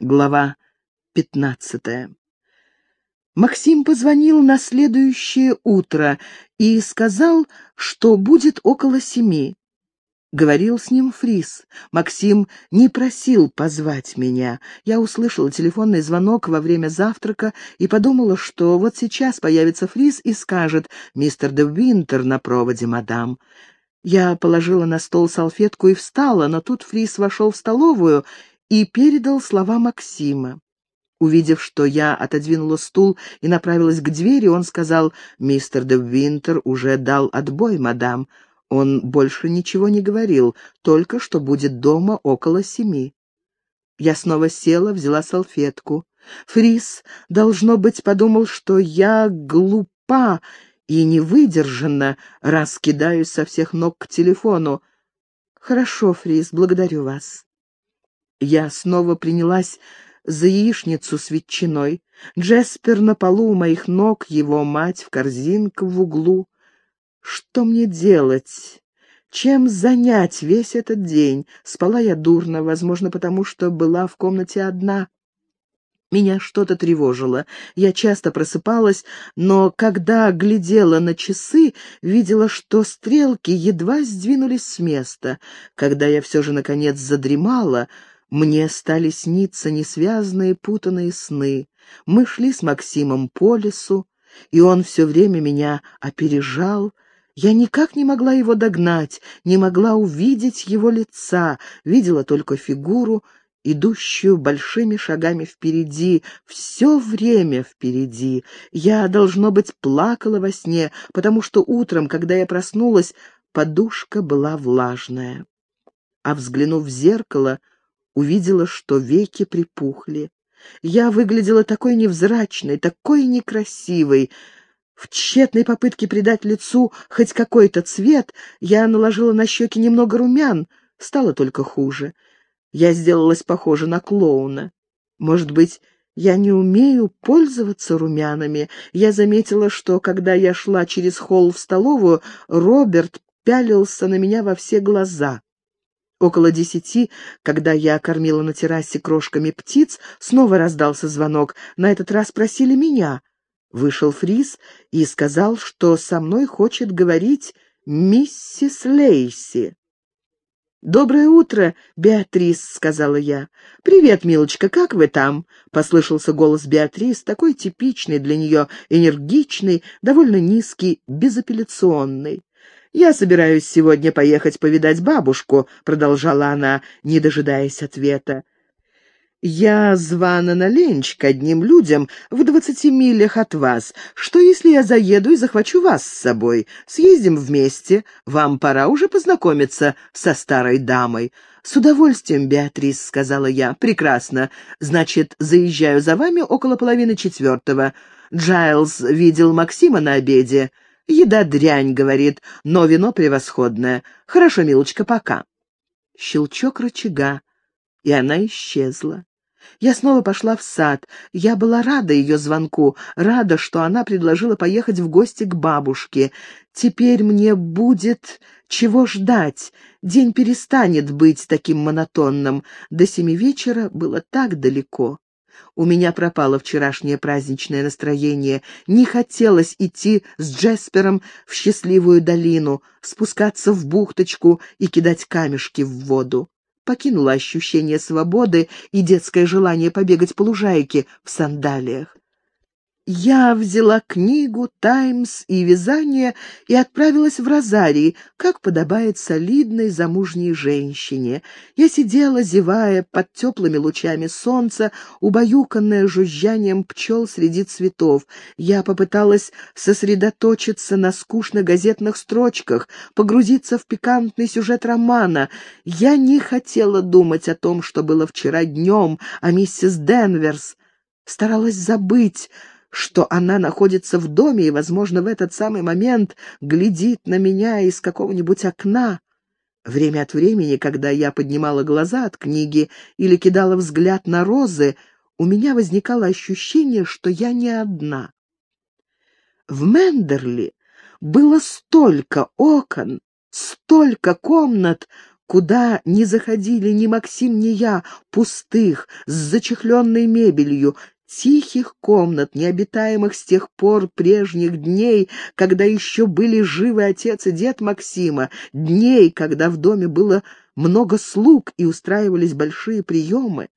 Глава пятнадцатая. Максим позвонил на следующее утро и сказал, что будет около семи. Говорил с ним Фрис. Максим не просил позвать меня. Я услышала телефонный звонок во время завтрака и подумала, что вот сейчас появится Фрис и скажет «Мистер де Винтер на проводе, мадам». Я положила на стол салфетку и встала, но тут Фрис вошел в столовую и передал слова Максима. Увидев, что я отодвинула стул и направилась к двери, он сказал, «Мистер де Винтер уже дал отбой, мадам. Он больше ничего не говорил, только что будет дома около семи». Я снова села, взяла салфетку. Фрис, должно быть, подумал, что я глупа и невыдержанно раскидаюсь со всех ног к телефону. «Хорошо, Фрис, благодарю вас». Я снова принялась за яичницу с ветчиной. Джеспер на полу у моих ног, его мать в корзинке в углу. Что мне делать? Чем занять весь этот день? Спала я дурно, возможно, потому что была в комнате одна. Меня что-то тревожило. Я часто просыпалась, но когда глядела на часы, видела, что стрелки едва сдвинулись с места. Когда я все же, наконец, задремала, мне стали сниться несвязные путанные сны. Мы шли с Максимом по лесу, и он все время меня опережал. Я никак не могла его догнать, не могла увидеть его лица, видела только фигуру, идущую большими шагами впереди, все время впереди. Я, должно быть, плакала во сне, потому что утром, когда я проснулась, подушка была влажная. А взглянув в зеркало, увидела, что веки припухли. Я выглядела такой невзрачной, такой некрасивой. В тщетной попытке придать лицу хоть какой-то цвет я наложила на щеки немного румян, стало только хуже. Я сделалась похожа на клоуна. Может быть, я не умею пользоваться румянами. Я заметила, что, когда я шла через холл в столовую, Роберт пялился на меня во все глаза. Около десяти, когда я кормила на террасе крошками птиц, снова раздался звонок. На этот раз просили меня. Вышел Фрис и сказал, что со мной хочет говорить миссис Лейси. «Доброе утро, Беатрис», — сказала я. «Привет, милочка, как вы там?» — послышался голос Беатрис, такой типичный для нее, энергичный, довольно низкий, безапелляционный. «Я собираюсь сегодня поехать повидать бабушку», — продолжала она, не дожидаясь ответа. «Я звана на ленч к одним людям в двадцати милях от вас. Что, если я заеду и захвачу вас с собой? Съездим вместе. Вам пора уже познакомиться со старой дамой». «С удовольствием, Беатрис», — сказала я. «Прекрасно. Значит, заезжаю за вами около половины четвертого. Джайлз видел Максима на обеде». «Еда дрянь», — говорит, — «но вино превосходное. Хорошо, милочка, пока». Щелчок рычага, и она исчезла. Я снова пошла в сад. Я была рада ее звонку, рада, что она предложила поехать в гости к бабушке. Теперь мне будет чего ждать. День перестанет быть таким монотонным. До семи вечера было так далеко. У меня пропало вчерашнее праздничное настроение. Не хотелось идти с Джеспером в счастливую долину, спускаться в бухточку и кидать камешки в воду. Покинуло ощущение свободы и детское желание побегать по лужайке в сандалиях. Я взяла книгу «Таймс» и «Вязание» и отправилась в Розарий, как подобает солидной замужней женщине. Я сидела, зевая, под теплыми лучами солнца, убаюканная жужжанием пчел среди цветов. Я попыталась сосредоточиться на скучных газетных строчках, погрузиться в пикантный сюжет романа. Я не хотела думать о том, что было вчера днем, о миссис Денверс. Старалась забыть, что она находится в доме и, возможно, в этот самый момент глядит на меня из какого-нибудь окна. Время от времени, когда я поднимала глаза от книги или кидала взгляд на розы, у меня возникало ощущение, что я не одна. В Мендерли было столько окон, столько комнат, куда не заходили ни Максим, ни я, пустых, с зачехленной мебелью, тихих комнат, необитаемых с тех пор прежних дней, когда еще были живы отец и дед Максима, дней, когда в доме было много слуг и устраивались большие приемы.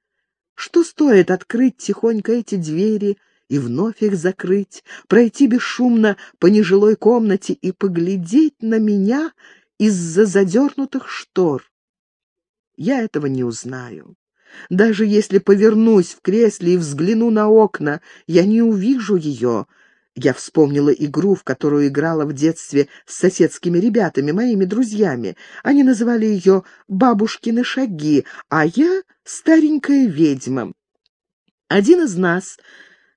Что стоит открыть тихонько эти двери и вновь их закрыть, пройти бесшумно по нежилой комнате и поглядеть на меня из-за задернутых штор? Я этого не узнаю. Даже если повернусь в кресле и взгляну на окна, я не увижу ее. Я вспомнила игру, в которую играла в детстве с соседскими ребятами, моими друзьями. Они называли ее «бабушкины шаги», а я — «старенькая ведьма». Один из нас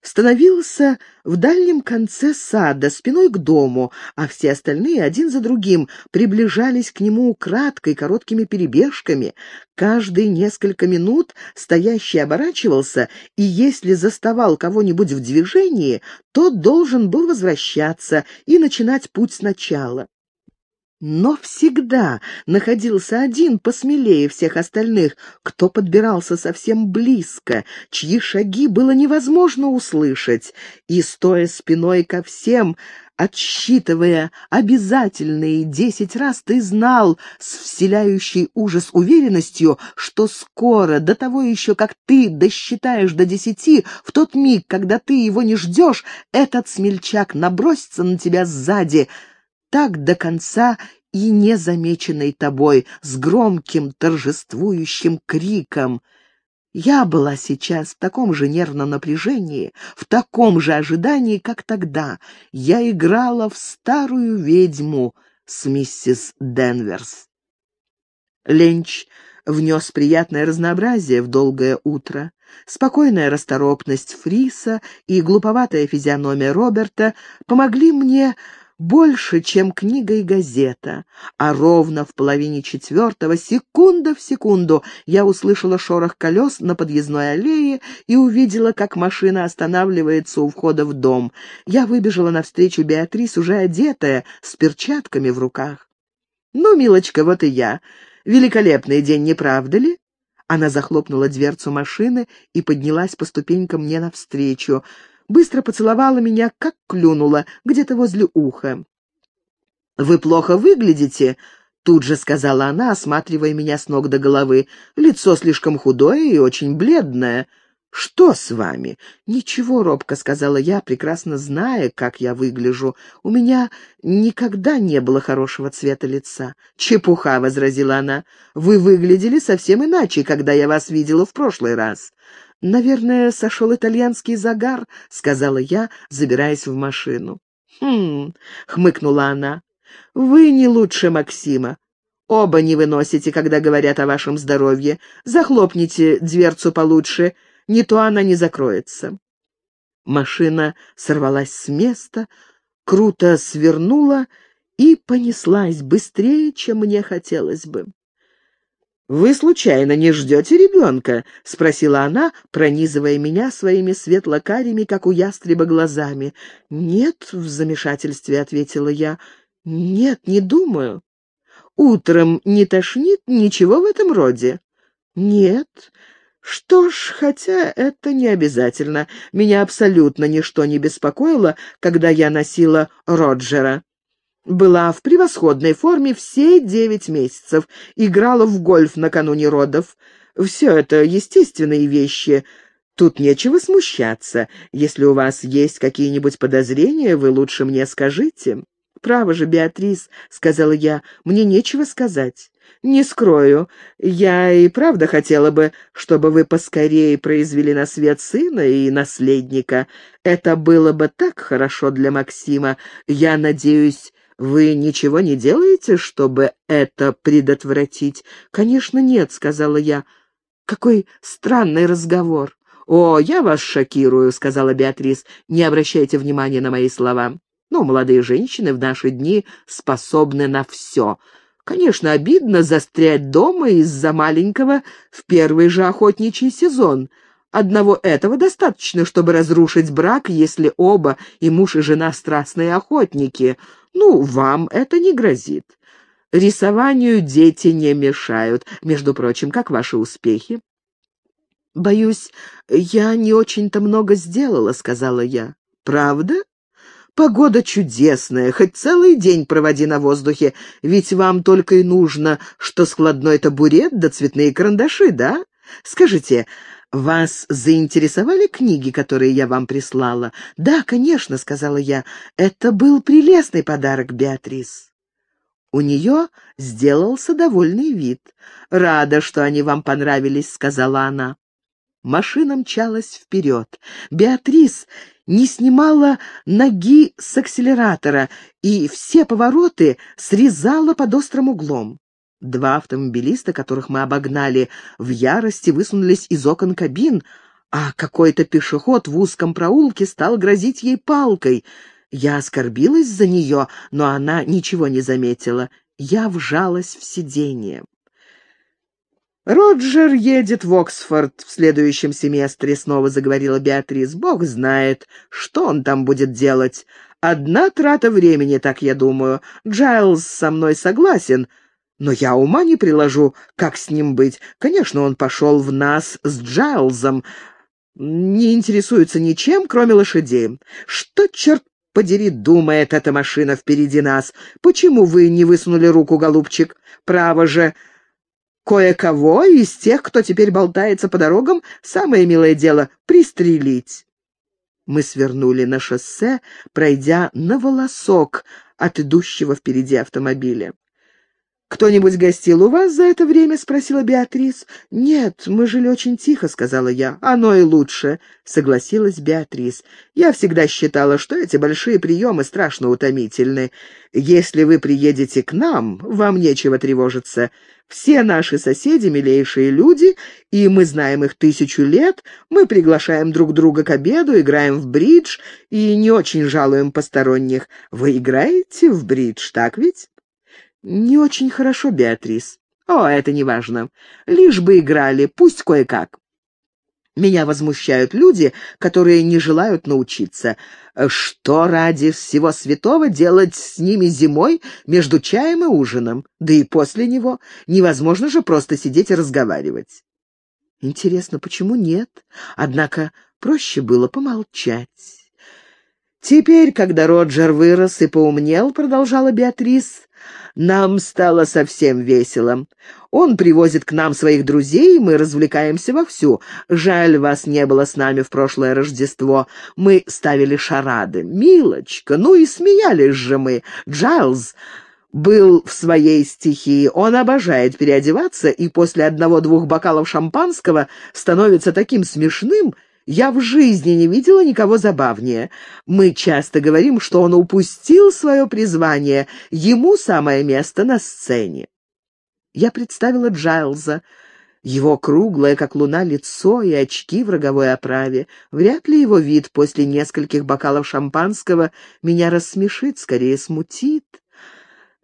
становился в дальнем конце сада, спиной к дому, а все остальные один за другим приближались к нему украдкой, короткими перебежками. Каждые несколько минут стоящий оборачивался, и если заставал кого-нибудь в движении, тот должен был возвращаться и начинать путь сначала. Но всегда находился один посмелее всех остальных, кто подбирался совсем близко, чьи шаги было невозможно услышать, и, стоя спиной ко всем, отсчитывая обязательные десять раз, ты знал с вселяющей ужас уверенностью, что скоро, до того еще, как ты досчитаешь до десяти, в тот миг, когда ты его не ждешь, этот смельчак набросится на тебя сзади — так до конца и незамеченной тобой, с громким торжествующим криком. Я была сейчас в таком же нервном напряжении, в таком же ожидании, как тогда. Я играла в старую ведьму с миссис Денверс. Ленч внес приятное разнообразие в долгое утро. Спокойная расторопность Фриса и глуповатая физиономия Роберта помогли мне больше, чем книга и газета, а ровно в половине четвертого, секунда в секунду, я услышала шорох колес на подъездной аллее и увидела, как машина останавливается у входа в дом. Я выбежала навстречу Беатрис, уже одетая, с перчатками в руках. «Ну, милочка, вот и я. Великолепный день, не правда ли?» Она захлопнула дверцу машины и поднялась по ступенькам мне навстречу быстро поцеловала меня, как клюнула, где-то возле уха. «Вы плохо выглядите», — тут же сказала она, осматривая меня с ног до головы. «Лицо слишком худое и очень бледное. Что с вами?» «Ничего, — робко сказала я, прекрасно зная, как я выгляжу. У меня никогда не было хорошего цвета лица». «Чепуха!» — возразила она. «Вы выглядели совсем иначе, когда я вас видела в прошлый раз. «Наверное, сошел итальянский загар», — сказала я, забираясь в машину. «Хм», — хмыкнула она, — «вы не лучше Максима. Оба не выносите, когда говорят о вашем здоровье. Захлопните дверцу получше, не то она не закроется». Машина сорвалась с места, круто свернула и понеслась быстрее, чем мне хотелось бы. «Вы, случайно, не ждете ребенка?» — спросила она, пронизывая меня своими светло-карими, как у ястреба, глазами. «Нет», — в замешательстве ответила я. «Нет, не думаю». «Утром не тошнит? Ничего в этом роде?» «Нет». «Что ж, хотя это не обязательно. Меня абсолютно ничто не беспокоило, когда я носила Роджера была в превосходной форме все девять месяцев, играла в гольф накануне родов. Все это естественные вещи. Тут нечего смущаться. Если у вас есть какие-нибудь подозрения, вы лучше мне скажите. «Право же, Беатрис», — сказала я, — «мне нечего сказать». «Не скрою, я и правда хотела бы, чтобы вы поскорее произвели на свет сына и наследника. Это было бы так хорошо для Максима. Я надеюсь, вы ничего не делаете, чтобы это предотвратить? Конечно, нет, сказала я. Какой странный разговор. О, я вас шокирую, сказала Беатрис. Не обращайте внимания на мои слова. Но молодые женщины в наши дни способны на все. Конечно, обидно застрять дома из-за маленького в первый же охотничий сезон. Одного этого достаточно, чтобы разрушить брак, если оба, и муж, и жена, страстные охотники. Ну, вам это не грозит. Рисованию дети не мешают. Между прочим, как ваши успехи?» «Боюсь, я не очень-то много сделала», — сказала я. «Правда? Погода чудесная, хоть целый день проводи на воздухе, ведь вам только и нужно, что складной табурет да цветные карандаши, да? Скажите, вас заинтересовали книги, которые я вам прислала? Да, конечно, сказала я. Это был прелестный подарок, Беатрис. У нее сделался довольный вид. «Рада, что они вам понравились», — сказала она. Машина мчалась вперед. Беатрис не снимала ноги с акселератора и все повороты срезала под острым углом. Два автомобилиста, которых мы обогнали, в ярости высунулись из окон кабин, а какой-то пешеход в узком проулке стал грозить ей палкой. Я оскорбилась за нее, но она ничего не заметила. Я вжалась в сиденье. «Роджер едет в Оксфорд в следующем семестре», — снова заговорила Беатрис. «Бог знает, что он там будет делать. Одна трата времени, так я думаю. Джайлз со мной согласен, но я ума не приложу, как с ним быть. Конечно, он пошел в нас с Джайлзом, не интересуется ничем, кроме лошадей. Что, черт подери, думает эта машина впереди нас? Почему вы не высунули руку, голубчик? Право же, Кое-кого из тех, кто теперь болтается по дорогам, самое милое дело — пристрелить. Мы свернули на шоссе, пройдя на волосок от идущего впереди автомобиля. «Кто-нибудь гостил у вас за это время?» — спросила Беатрис. «Нет, мы жили очень тихо», — сказала я. «Оно и лучше», — согласилась Беатрис. «Я всегда считала, что эти большие приемы страшно утомительны. Если вы приедете к нам, вам нечего тревожиться. Все наши соседи — милейшие люди, и мы знаем их тысячу лет. Мы приглашаем друг друга к обеду, играем в бридж и не очень жалуем посторонних. Вы играете в бридж, так ведь?» «Не очень хорошо, Беатрис». «О, это не важно. Лишь бы играли, пусть кое-как». Меня возмущают люди, которые не желают научиться. Что ради всего святого делать с ними зимой между чаем и ужином? Да и после него. Невозможно же просто сидеть и разговаривать. Интересно, почему нет? Однако проще было помолчать. Теперь, когда Роджер вырос и поумнел, продолжала Беатрис, нам стало совсем весело. Он привозит к нам своих друзей, и мы развлекаемся вовсю. Жаль, вас не было с нами в прошлое Рождество. Мы ставили шарады. Милочка, ну и смеялись же мы. Джайлз был в своей стихии. Он обожает переодеваться и после одного-двух бокалов шампанского становится таким смешным, я в жизни не видела никого забавнее. Мы часто говорим, что он упустил свое призвание, ему самое место на сцене. Я представила Джайлза, его круглое, как луна, лицо и очки в роговой оправе. Вряд ли его вид после нескольких бокалов шампанского меня рассмешит, скорее смутит.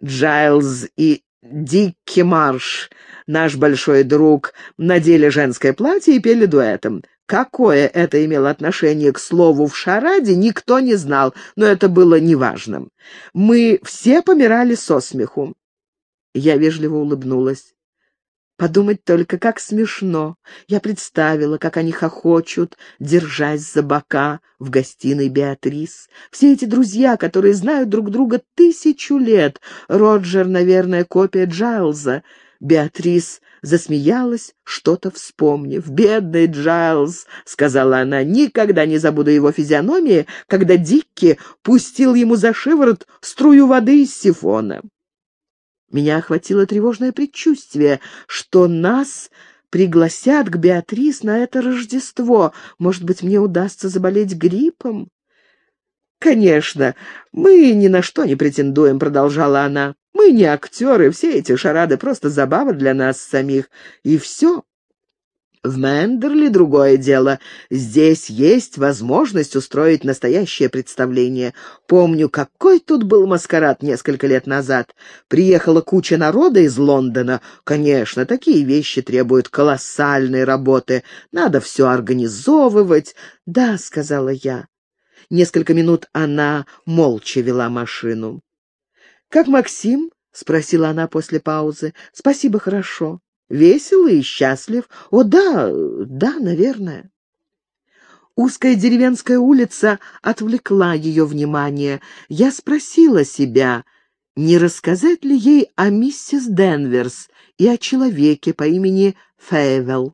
Джайлз и Дикки Марш, наш большой друг, надели женское платье и пели дуэтом. Какое это имело отношение к слову в шараде, никто не знал, но это было неважным. Мы все помирали со смеху. Я вежливо улыбнулась. Подумать только, как смешно. Я представила, как они хохочут, держась за бока в гостиной Беатрис. Все эти друзья, которые знают друг друга тысячу лет. Роджер, наверное, копия Джайлза. Беатрис засмеялась, что-то вспомнив. «Бедный Джайлз!» — сказала она. «Никогда не забуду его физиономии, когда Дикки пустил ему за шиворот струю воды из сифона». Меня охватило тревожное предчувствие, что нас пригласят к Беатрис на это Рождество. Может быть, мне удастся заболеть гриппом? «Конечно, мы ни на что не претендуем», — продолжала она. Мы не актеры, все эти шарады просто забава для нас самих. И все. В Мендерли другое дело. Здесь есть возможность устроить настоящее представление. Помню, какой тут был маскарад несколько лет назад. Приехала куча народа из Лондона. Конечно, такие вещи требуют колоссальной работы. Надо все организовывать. «Да», — сказала я. Несколько минут она молча вела машину. «Как Максим?» — спросила она после паузы. «Спасибо, хорошо. Весело и счастлив. О, да, да, наверное». Узкая деревенская улица отвлекла ее внимание. Я спросила себя, не рассказать ли ей о миссис Денверс и о человеке по имени Фейвел.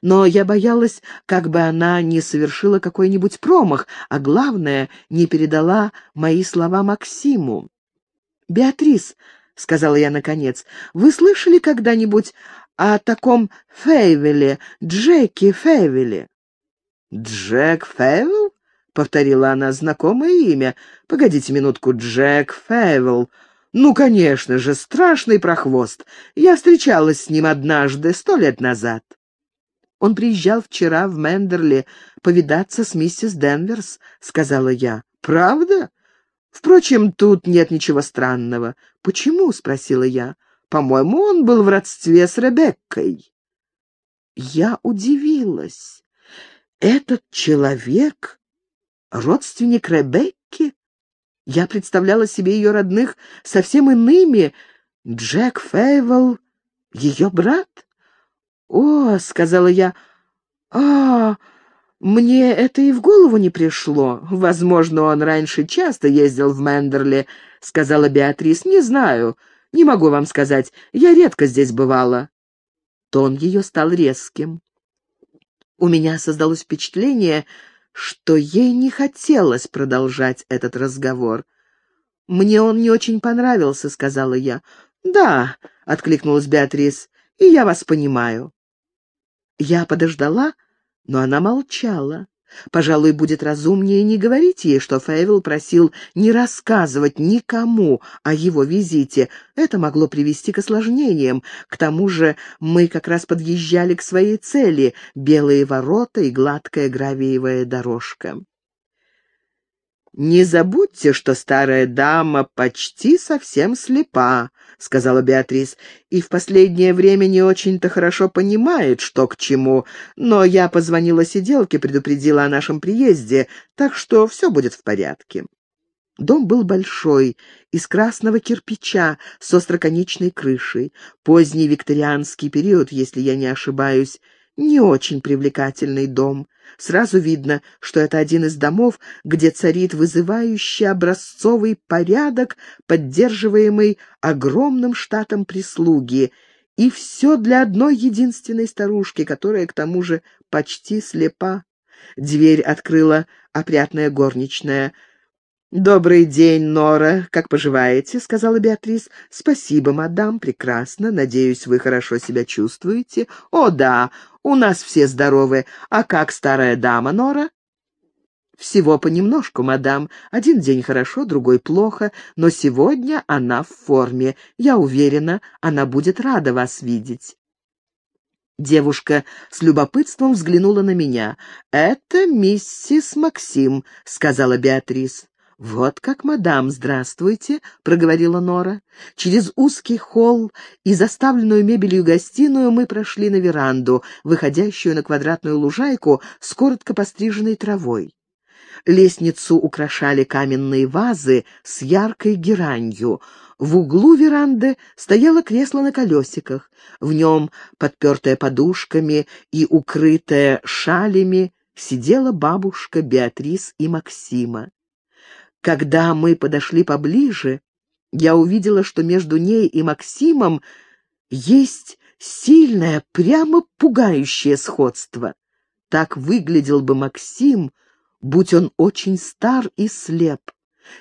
Но я боялась, как бы она не совершила какой-нибудь промах, а главное, не передала мои слова Максиму. «Беатрис», — сказала я наконец, — «вы слышали когда-нибудь о таком Фейвеле, Джеки Фейвеле?» «Джек Фейвел?» — повторила она знакомое имя. «Погодите минутку, Джек Фейвел. Ну, конечно же, страшный прохвост. Я встречалась с ним однажды, сто лет назад». «Он приезжал вчера в Мендерли повидаться с миссис Денверс», — сказала я. «Правда? Впрочем, тут нет ничего странного». «Почему?» — спросила я. «По-моему, он был в родстве с Ребеккой». Я удивилась. Этот человек — родственник Ребекки? Я представляла себе ее родных совсем иными. Джек Фейвел — ее брат? «О», — сказала я, — «а, мне это и в голову не пришло. Возможно, он раньше часто ездил в Мендерли», — сказала Беатрис. «Не знаю, не могу вам сказать. Я редко здесь бывала». Тон ее стал резким. У меня создалось впечатление, что ей не хотелось продолжать этот разговор. «Мне он не очень понравился», — сказала я. «Да», — откликнулась Беатрис, — «и я вас понимаю». Я подождала, но она молчала. Пожалуй, будет разумнее не говорить ей, что Фейвел просил не рассказывать никому о его визите. Это могло привести к осложнениям. К тому же мы как раз подъезжали к своей цели — белые ворота и гладкая гравиевая дорожка. «Не забудьте, что старая дама почти совсем слепа», — сказала Беатрис, «и в последнее время не очень-то хорошо понимает, что к чему. Но я позвонила сиделке, предупредила о нашем приезде, так что все будет в порядке». Дом был большой, из красного кирпича, с остроконечной крышей. Поздний викторианский период, если я не ошибаюсь, не очень привлекательный дом. Сразу видно, что это один из домов, где царит вызывающий образцовый порядок, поддерживаемый огромным штатом прислуги, и все для одной единственной старушки, которая, к тому же, почти слепа. Дверь открыла опрятная горничная — «Добрый день, Нора. Как поживаете?» — сказала Беатрис. «Спасибо, мадам. Прекрасно. Надеюсь, вы хорошо себя чувствуете?» «О, да. У нас все здоровы. А как старая дама, Нора?» «Всего понемножку, мадам. Один день хорошо, другой плохо, но сегодня она в форме. Я уверена, она будет рада вас видеть». Девушка с любопытством взглянула на меня. «Это миссис Максим», — сказала Беатрис. «Вот как, мадам, здравствуйте», — проговорила Нора. Через узкий холл и заставленную мебелью гостиную мы прошли на веранду, выходящую на квадратную лужайку с коротко постриженной травой. Лестницу украшали каменные вазы с яркой геранью. В углу веранды стояло кресло на колесиках. В нем, подпертая подушками и укрытая шалями, сидела бабушка Беатрис и Максима. Когда мы подошли поближе, я увидела, что между ней и Максимом есть сильное, прямо пугающее сходство. Так выглядел бы Максим, будь он очень стар и слеп.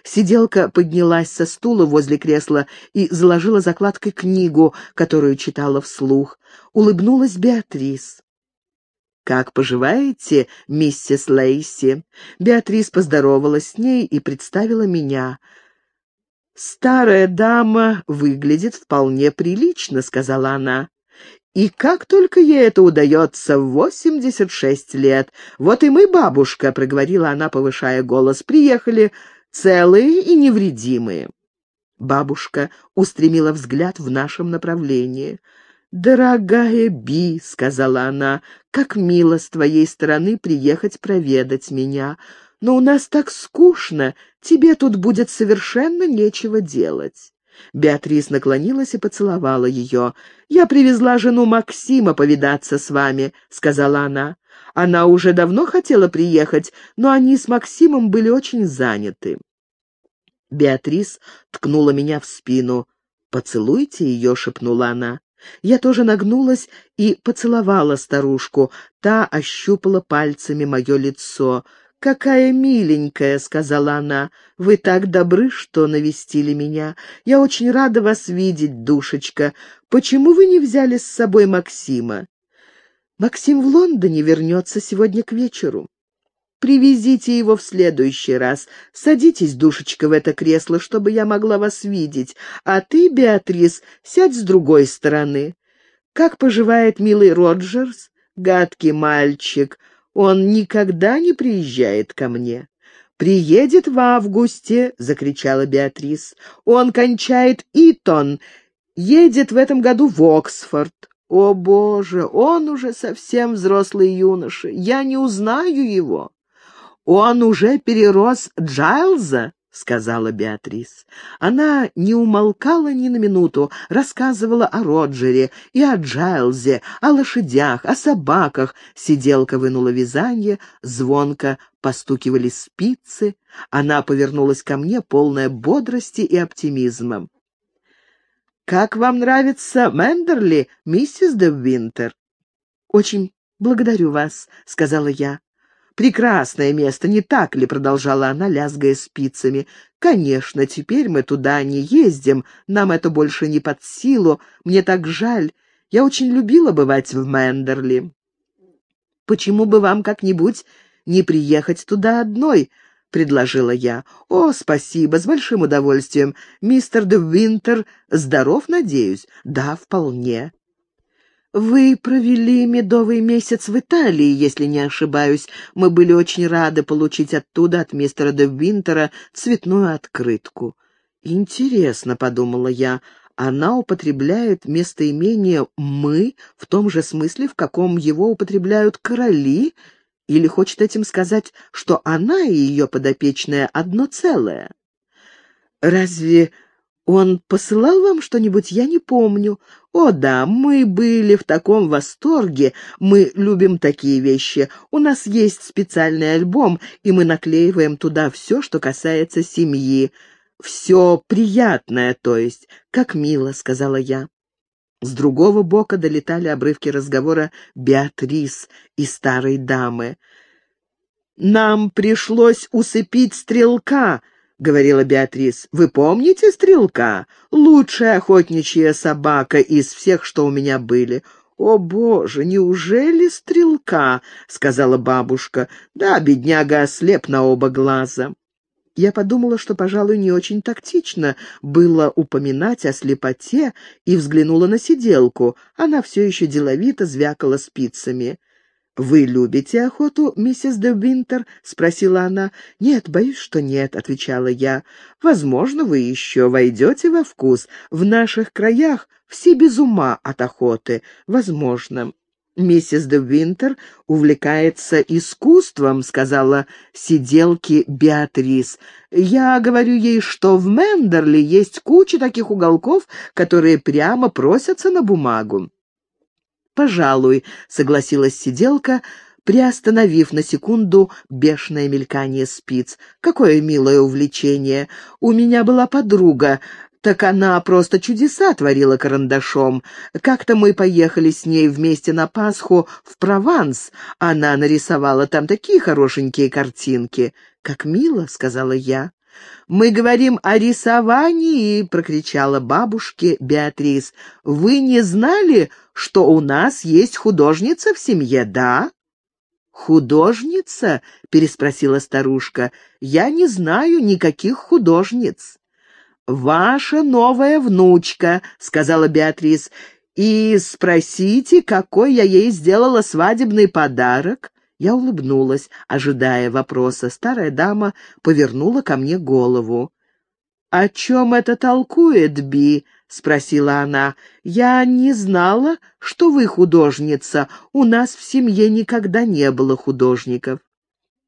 Сиделка поднялась со стула возле кресла и заложила закладкой книгу, которую читала вслух. Улыбнулась Беатрис. «Как поживаете, миссис Лейси?» Беатрис поздоровалась с ней и представила меня. «Старая дама выглядит вполне прилично», — сказала она. «И как только ей это удается в восемьдесят шесть лет. Вот и мы, бабушка», — проговорила она, повышая голос, — «приехали целые и невредимые». Бабушка устремила взгляд в нашем направлении. «Дорогая Би», — сказала она, — «как мило с твоей стороны приехать проведать меня. Но у нас так скучно, тебе тут будет совершенно нечего делать». Беатрис наклонилась и поцеловала ее. «Я привезла жену Максима повидаться с вами», — сказала она. Она уже давно хотела приехать, но они с Максимом были очень заняты. Беатрис ткнула меня в спину. «Поцелуйте ее», — шепнула она. Я тоже нагнулась и поцеловала старушку. Та ощупала пальцами мое лицо. «Какая миленькая», — сказала она, — «вы так добры, что навестили меня. Я очень рада вас видеть, душечка. Почему вы не взяли с собой Максима?» «Максим в Лондоне вернется сегодня к вечеру. Привезите его в следующий раз. Садитесь, душечка, в это кресло, чтобы я могла вас видеть. А ты, Беатрис, сядь с другой стороны. Как поживает милый Роджерс? Гадкий мальчик». Он никогда не приезжает ко мне. «Приедет в августе», — закричала Беатрис. «Он кончает Итон, едет в этом году в Оксфорд. О, Боже, он уже совсем взрослый юноша, я не узнаю его. Он уже перерос Джайлза, — сказала Беатрис. Она не умолкала ни на минуту, рассказывала о Роджере и о Джайлзе, о лошадях, о собаках. Сиделка вынула вязание, звонко постукивали спицы. Она повернулась ко мне, полная бодрости и оптимизма. «Как вам нравится Мендерли, миссис де Винтер?» «Очень благодарю вас», — сказала я. «Прекрасное место, не так ли?» — продолжала она, лязгая спицами. «Конечно, теперь мы туда не ездим, нам это больше не под силу. Мне так жаль. Я очень любила бывать в Мендерли». «Почему бы вам как-нибудь не приехать туда одной?» — предложила я. «О, спасибо, с большим удовольствием. Мистер де Винтер здоров, надеюсь?» «Да, вполне». «Вы провели медовый месяц в Италии, если не ошибаюсь. Мы были очень рады получить оттуда от мистера де Винтера цветную открытку». «Интересно», — подумала я, — «она употребляет местоимение «мы» в том же смысле, в каком его употребляют короли, или хочет этим сказать, что она и ее подопечная одно целое?» «Разве он посылал вам что-нибудь, я не помню. О да, мы были в таком восторге. Мы любим такие вещи. У нас есть специальный альбом, и мы наклеиваем туда все, что касается семьи. Все приятное, то есть. Как мило, сказала я. С другого бока долетали обрывки разговора Беатрис и старой дамы. «Нам пришлось усыпить стрелка», — говорила Беатрис. «Вы помните стрелка? Лучшая охотничья собака из всех, что у меня были». «О, боже, неужели стрелка?» — сказала бабушка. «Да, бедняга ослеп на оба глаза». Я подумала, что, пожалуй, не очень тактично было упоминать о слепоте, и взглянула на сиделку. Она все еще деловито звякала спицами. «Вы любите охоту, миссис де Винтер?» — спросила она. «Нет, боюсь, что нет», — отвечала я. «Возможно, вы еще войдете во вкус. В наших краях все без ума от охоты. Возможно». «Миссис де Винтер увлекается искусством», — сказала сиделки Беатрис. «Я говорю ей, что в Мендерли есть куча таких уголков, которые прямо просятся на бумагу». «Пожалуй», — согласилась сиделка, приостановив на секунду бешеное мелькание спиц. «Какое милое увлечение! У меня была подруга, так она просто чудеса творила карандашом. Как-то мы поехали с ней вместе на Пасху в Прованс. Она нарисовала там такие хорошенькие картинки. «Как мило», — сказала я. «Мы говорим о рисовании!» — прокричала бабушке Беатрис. «Вы не знали, что у нас есть художница в семье, да?» «Художница?» — переспросила старушка. «Я не знаю никаких художниц». «Ваша новая внучка», — сказала Беатрис. «И спросите, какой я ей сделала свадебный подарок?» Я улыбнулась, ожидая вопроса. Старая дама повернула ко мне голову. «О чем это толкует, Би?» — спросила она. «Я не знала, что вы художница. У нас в семье никогда не было художников».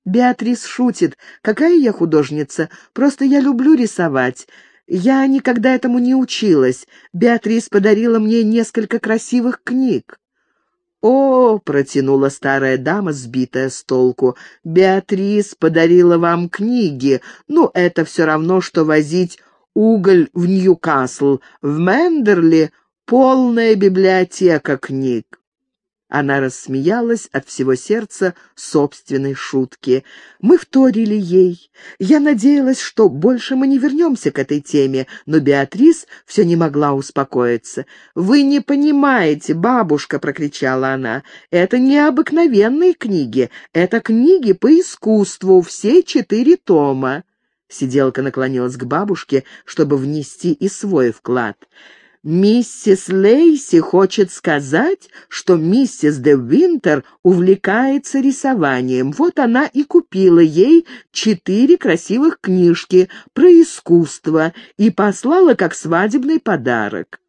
Беатрис шутит. «Какая я художница? Просто я люблю рисовать. Я никогда этому не училась. Беатрис подарила мне несколько красивых книг». «О!» — протянула старая дама, сбитая с толку. «Беатрис подарила вам книги. Ну, это все равно, что возить уголь в Ньюкасл. В Мендерли полная библиотека книг». Она рассмеялась от всего сердца собственной шутки. Мы вторили ей. Я надеялась, что больше мы не вернемся к этой теме, но Беатрис все не могла успокоиться. «Вы не понимаете, бабушка!» — прокричала она. «Это не обыкновенные книги, это книги по искусству, все четыре тома». Сиделка наклонилась к бабушке, чтобы внести и свой вклад. Миссис Лейси хочет сказать, что миссис де Винтер увлекается рисованием. Вот она и купила ей четыре красивых книжки про искусство и послала как свадебный подарок.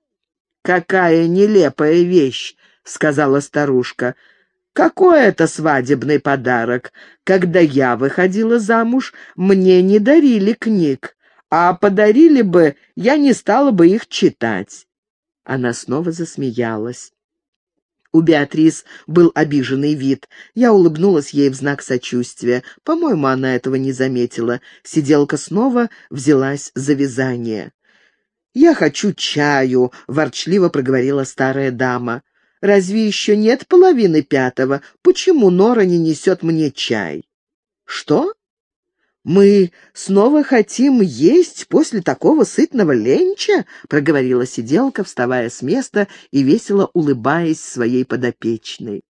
«Какая нелепая вещь!» — сказала старушка. «Какой это свадебный подарок? Когда я выходила замуж, мне не дарили книг а подарили бы, я не стала бы их читать». Она снова засмеялась. У Беатрис был обиженный вид. Я улыбнулась ей в знак сочувствия. По-моему, она этого не заметила. Сиделка снова взялась за вязание. «Я хочу чаю», — ворчливо проговорила старая дама. «Разве еще нет половины пятого? Почему Нора не несет мне чай?» «Что?» «Мы снова хотим есть после такого сытного ленча?» — проговорила сиделка, вставая с места и весело улыбаясь своей подопечной.